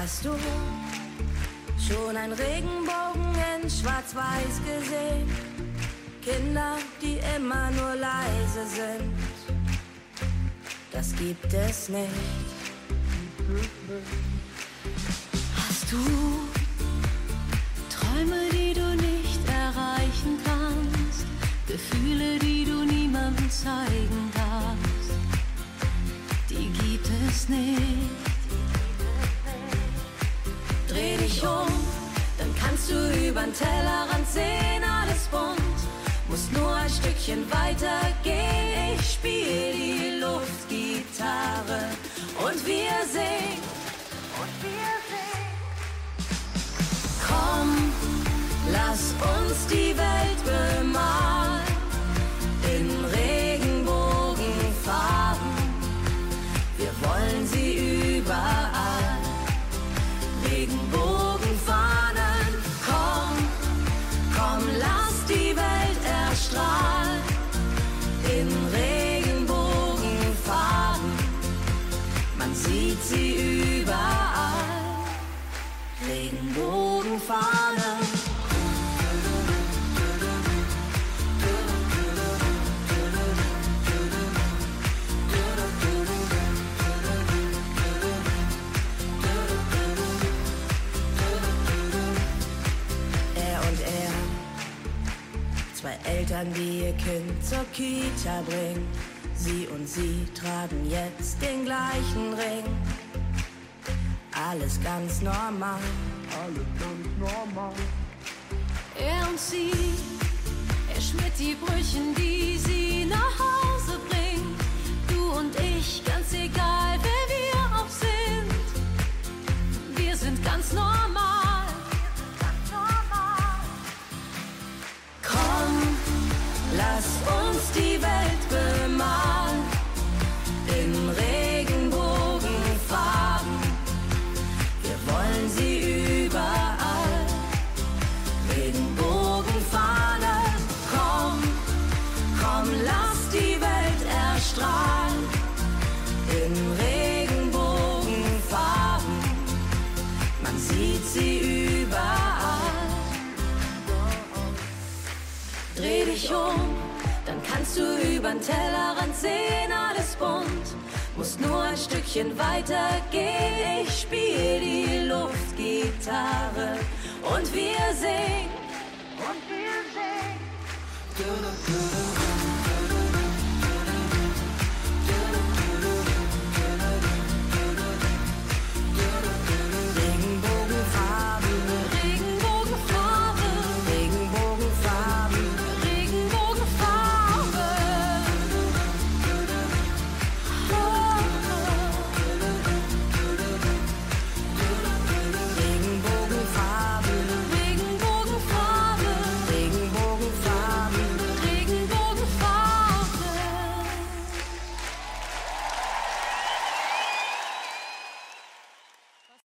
Hast du schon ein Regenbogen in Schwarz-Weiß gesehen? Kinder, die immer nur leise sind. Das gibt es nicht. Hast du Träume, die du nicht erreichen kannst? Gefühle, die du niemandem zeigen darfst? Die gibt es nicht. Übern Tellerrand sehen, alles bunt. Muss nur ein Stückchen weiter gehen. Ich spiel die Luftgitarre und wir singen. Und wir singen. Komm, lass uns die Welt bemalen in Regenbogenfarben. Wir wollen sie überall. Regenbogenfahnen, in zwei Eltern, die ihr Kind zur Kita bringen. Sie und sie tragen jetzt den gleichen Ring. Alles ganz normal. Alles ganz normal. Er und sie, er schmiert die Brötchen, die lass uns die Welt bemalen in Regenbogenfarben. Wir wollen sie überall. Regenbogenfahnen, komm, komm, lass die Welt erstrahlen in Regenbogenfarben. Man sieht sie überall. Dreh dich um, dann kannst du übern Tellerrand sehen, alles bunt. Muss nur ein Stückchen weiter gehen. Ich spiel die Luftgitarre und wir singen. Und wir singen.